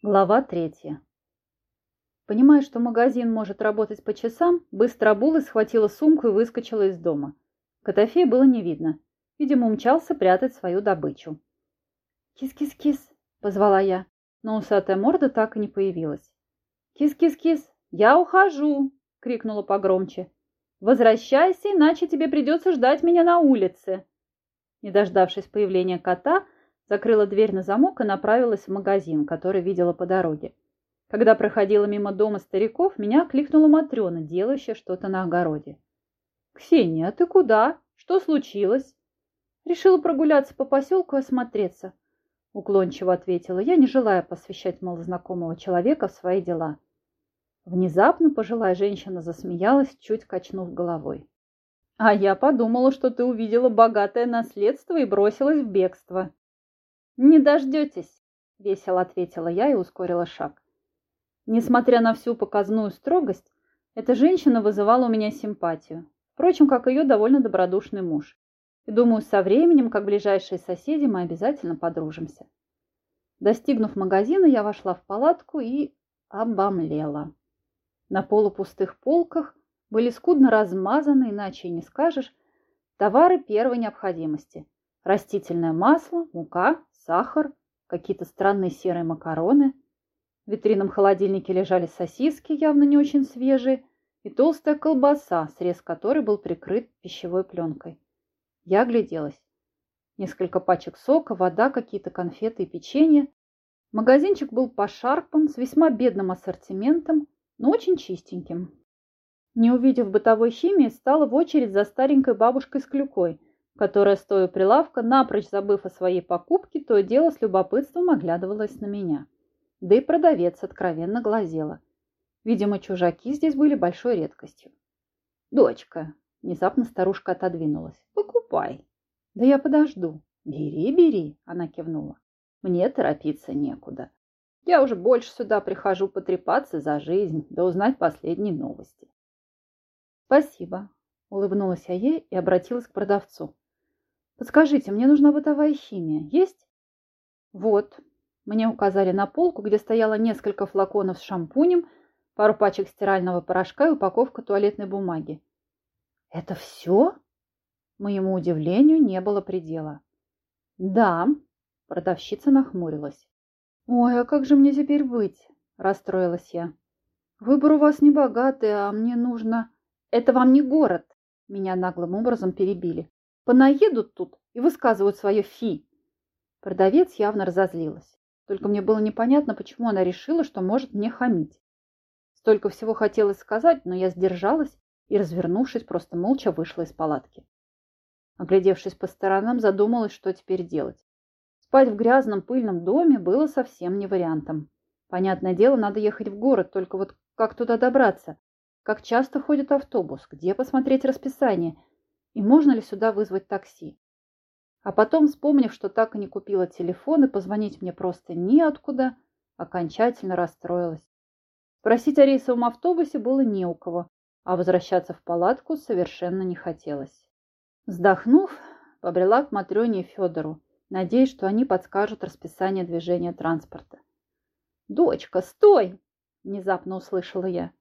Глава третья. Понимая, что магазин может работать по часам, быстро обулась, схватила сумку и выскочила из дома. Котофея было не видно. Видимо, умчался прятать свою добычу. «Кис-кис-кис!» – позвала я, но усатая морда так и не появилась. «Кис-кис-кис! Я ухожу!» – крикнула погромче. «Возвращайся, иначе тебе придется ждать меня на улице!» Не дождавшись появления кота, закрыла дверь на замок и направилась в магазин, который видела по дороге. Когда проходила мимо дома стариков, меня окликнула Матрена, делающая что-то на огороде. «Ксения, а ты куда? Что случилось?» «Решила прогуляться по поселку и осмотреться», — уклончиво ответила я, не желая посвящать малознакомого человека в свои дела. Внезапно пожилая женщина засмеялась, чуть качнув головой. «А я подумала, что ты увидела богатое наследство и бросилась в бегство», «Не дождетесь», — весело ответила я и ускорила шаг. Несмотря на всю показную строгость, эта женщина вызывала у меня симпатию. Впрочем, как ее довольно добродушный муж. И думаю, со временем, как ближайшие соседи, мы обязательно подружимся. Достигнув магазина, я вошла в палатку и обомлела. На полупустых полках были скудно размазаны, иначе и не скажешь, товары первой необходимости. Растительное масло, мука, сахар, какие-то странные серые макароны. В витринном холодильнике лежали сосиски, явно не очень свежие, и толстая колбаса, срез которой был прикрыт пищевой пленкой. Я огляделась. Несколько пачек сока, вода, какие-то конфеты и печенье. Магазинчик был пошарпан, с весьма бедным ассортиментом, но очень чистеньким. Не увидев бытовой химии, стала в очередь за старенькой бабушкой с клюкой – которая, стоя у прилавка, напрочь забыв о своей покупке, то дело с любопытством оглядывалась на меня. Да и продавец откровенно глазела. Видимо, чужаки здесь были большой редкостью. «Дочка!» – внезапно старушка отодвинулась. «Покупай!» «Да я подожду!» «Бери, бери!» – она кивнула. «Мне торопиться некуда. Я уже больше сюда прихожу потрепаться за жизнь, да узнать последние новости». «Спасибо!» – улыбнулась я ей и обратилась к продавцу. Подскажите, мне нужна бытовая химия. Есть? Вот. Мне указали на полку, где стояло несколько флаконов с шампунем, пару пачек стирального порошка и упаковка туалетной бумаги. Это все? Моему удивлению не было предела. Да, продавщица нахмурилась. Ой, а как же мне теперь быть? Расстроилась я. Выбор у вас не богатый, а мне нужно... Это вам не город. Меня наглым образом перебили. Понаедут тут и высказывают свое фи. Продавец явно разозлилась. Только мне было непонятно, почему она решила, что может мне хамить. Столько всего хотелось сказать, но я сдержалась и, развернувшись, просто молча вышла из палатки. Оглядевшись по сторонам, задумалась, что теперь делать. Спать в грязном пыльном доме было совсем не вариантом. Понятное дело, надо ехать в город, только вот как туда добраться? Как часто ходит автобус? Где посмотреть расписание? И можно ли сюда вызвать такси. А потом, вспомнив, что так и не купила телефон и позвонить мне просто неоткуда, окончательно расстроилась. Просить о рейсовом автобусе было не у кого, а возвращаться в палатку совершенно не хотелось. Вздохнув, побрела к Матрёне и Федору, надеясь, что они подскажут расписание движения транспорта. «Дочка, стой!» – внезапно услышала я.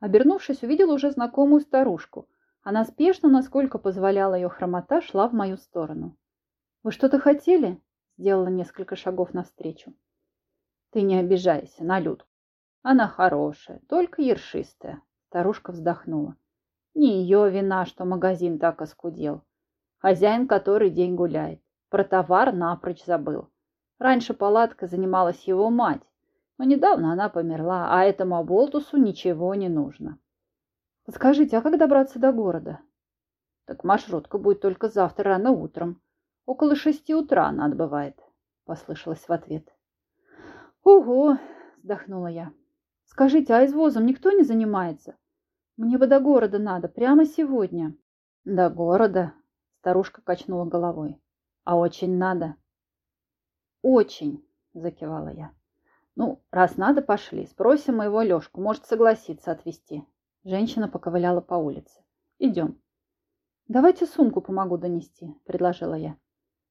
Обернувшись, увидела уже знакомую старушку – она спешно, насколько позволяла ее хромота, шла в мою сторону. «Вы что-то хотели?» Сделала несколько шагов навстречу. «Ты не обижайся на Людку. Она хорошая, только ершистая». Старушка вздохнула. «Не ее вина, что магазин так оскудел. Хозяин который день гуляет. Про товар напрочь забыл. Раньше палатка занималась его мать, но недавно она померла, а этому оболтусу ничего не нужно. Подскажите, а как добраться до города? Так маршрутка будет только завтра рано утром. Около шести утра она отбывает, послышалось в ответ. Ого, вздохнула я. Скажите, а извозом никто не занимается? Мне бы до города надо, прямо сегодня. До города? Старушка качнула головой. А очень надо? Очень, закивала я. Ну, раз надо, пошли. Спросим моего Лешку, может согласиться отвезти. Женщина поковыляла по улице. «Идем». «Давайте сумку помогу донести», — предложила я.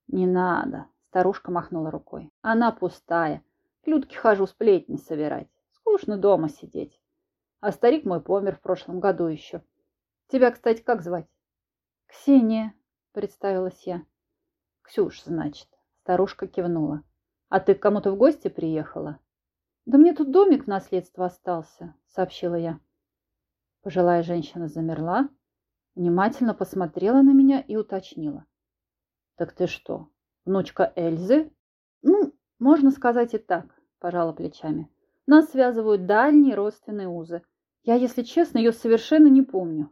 «Не надо», — старушка махнула рукой. «Она пустая. К Людке хожу сплетни собирать. Скучно дома сидеть. А старик мой помер в прошлом году еще. Тебя, кстати, как звать? Ксения, представилась я. Ксюш, значит. Старушка кивнула. А ты к кому-то в гости приехала? Да мне тут домик в наследство остался, сообщила я. Пожилая женщина замерла, внимательно посмотрела на меня и уточнила. Так ты что, внучка Эльзы? Ну, можно сказать и так, пожала плечами. Нас связывают дальние родственные узы. Я, если честно, ее совершенно не помню.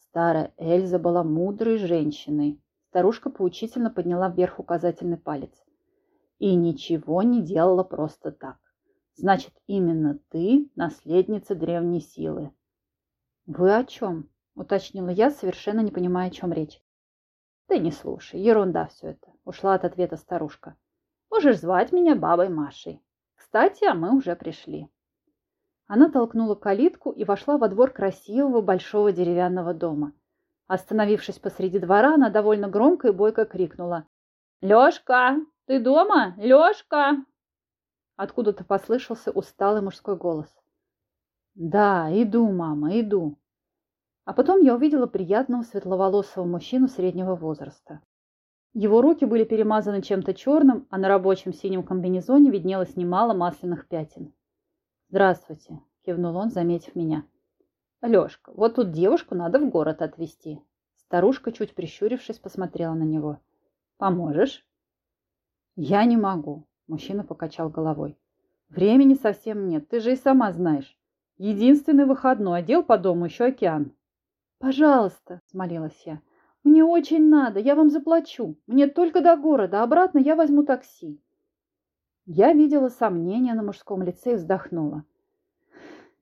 Старая Эльза была мудрой женщиной. Старушка поучительно подняла вверх указательный палец. И ничего не делала просто так. Значит, именно ты наследница древней силы. Вы о чем? Уточнила я, совершенно не понимая, о чем речь. Ты не слушай, ерунда все это. Ушла от ответа старушка. Можешь звать меня бабой Машей. Кстати, а мы уже пришли. Она толкнула калитку и вошла во двор красивого большого деревянного дома. Остановившись посреди двора, она довольно громко и бойко крикнула. «Лешка, ты дома? Лешка!» Откуда-то послышался усталый мужской голос. «Да, иду, мама, иду». А потом я увидела приятного светловолосого мужчину среднего возраста. Его руки были перемазаны чем-то черным, а на рабочем синем комбинезоне виднелось немало масляных пятен. «Здравствуйте», – кивнул он, заметив меня. «Лешка, вот тут девушку надо в город отвезти». Старушка, чуть прищурившись, посмотрела на него. «Поможешь?» «Я не могу», – мужчина покачал головой. «Времени совсем нет, ты же и сама знаешь. Единственный выходной, отдел по дому еще океан». «Пожалуйста», – смолилась я. «Мне очень надо, я вам заплачу. Мне только до города, обратно я возьму такси». Я видела сомнения на мужском лице и вздохнула.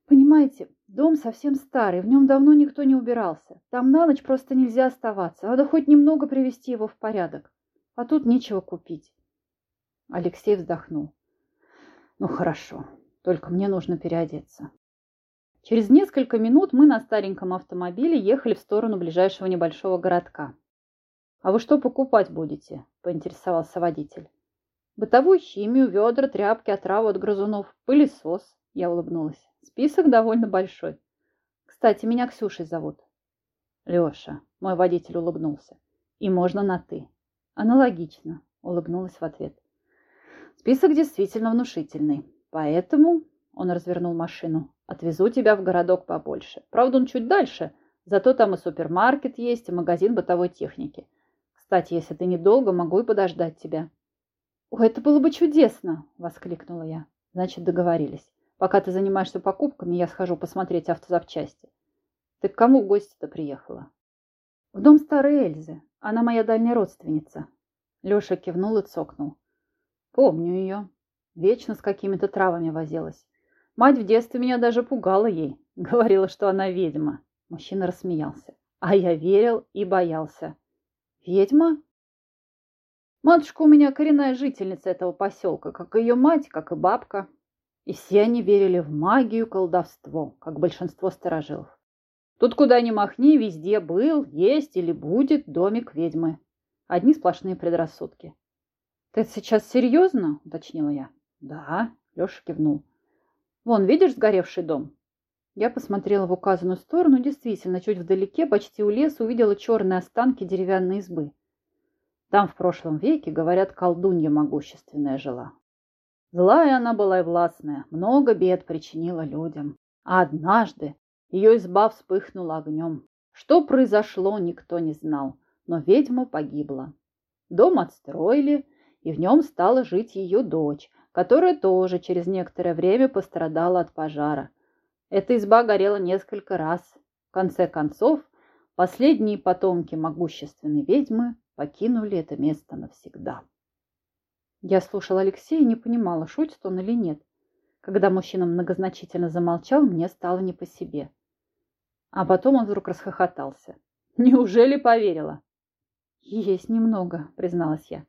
Понимаете, дом совсем старый, в нем давно никто не убирался. Там на ночь просто нельзя оставаться, надо хоть немного привести его в порядок. А тут нечего купить. Алексей вздохнул. Ну хорошо, только мне нужно переодеться. Через несколько минут мы на стареньком автомобиле ехали в сторону ближайшего небольшого городка. «А вы что покупать будете?» – поинтересовался водитель. Бытовую химию, ведра, тряпки, отраву от грызунов, пылесос. Я улыбнулась. Список довольно большой. Кстати, меня Ксюшей зовут. Леша, мой водитель улыбнулся. И можно на «ты». Аналогично, улыбнулась в ответ. Список действительно внушительный. Поэтому, он развернул машину, отвезу тебя в городок побольше. Правда, он чуть дальше, зато там и супермаркет есть, и магазин бытовой техники. Кстати, если ты недолго, могу и подождать тебя. «О, это было бы чудесно!» – воскликнула я. «Значит, договорились. Пока ты занимаешься покупками, я схожу посмотреть автозапчасти. Ты к кому в гости-то приехала?» «В дом старой Эльзы. Она моя дальняя родственница». Леша кивнул и цокнул. «Помню ее. Вечно с какими-то травами возилась. Мать в детстве меня даже пугала ей. Говорила, что она ведьма». Мужчина рассмеялся. А я верил и боялся. «Ведьма?» Матушка у меня коренная жительница этого поселка, как и ее мать, как и бабка. И все они верили в магию, колдовство, как большинство сторожилов. Тут куда ни махни, везде был, есть или будет домик ведьмы. Одни сплошные предрассудки. «Ты сейчас серьезно?» – уточнила я. «Да», – Леша кивнул. «Вон, видишь сгоревший дом?» Я посмотрела в указанную сторону, действительно, чуть вдалеке, почти у леса, увидела черные останки деревянной избы. Там в прошлом веке, говорят, колдунья могущественная жила. Злая она была и властная, много бед причинила людям. А однажды ее изба вспыхнула огнем. Что произошло, никто не знал, но ведьма погибла. Дом отстроили, и в нем стала жить ее дочь, которая тоже через некоторое время пострадала от пожара. Эта изба горела несколько раз. В конце концов, последние потомки могущественной ведьмы покинули это место навсегда. Я слушала Алексея и не понимала, шутит он или нет. Когда мужчина многозначительно замолчал, мне стало не по себе. А потом он вдруг расхохотался. Неужели поверила? Есть немного, призналась я.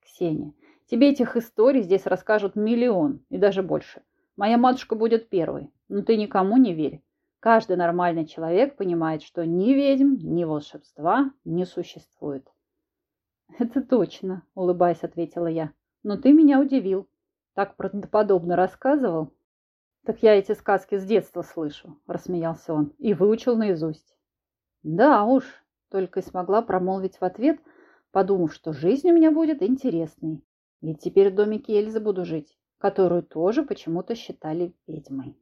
Ксения, Тебе этих историй здесь расскажут миллион и даже больше. Моя матушка будет первой, но ты никому не верь. Каждый нормальный человек понимает, что ни ведьм, ни волшебства не существует. «Это точно», — улыбаясь, ответила я. «Но ты меня удивил. Так правдоподобно рассказывал». «Так я эти сказки с детства слышу», — рассмеялся он, — «и выучил наизусть». «Да уж», — только и смогла промолвить в ответ, подумав, что жизнь у меня будет интересной. Ведь теперь в домике Эльзы буду жить, которую тоже почему-то считали ведьмой.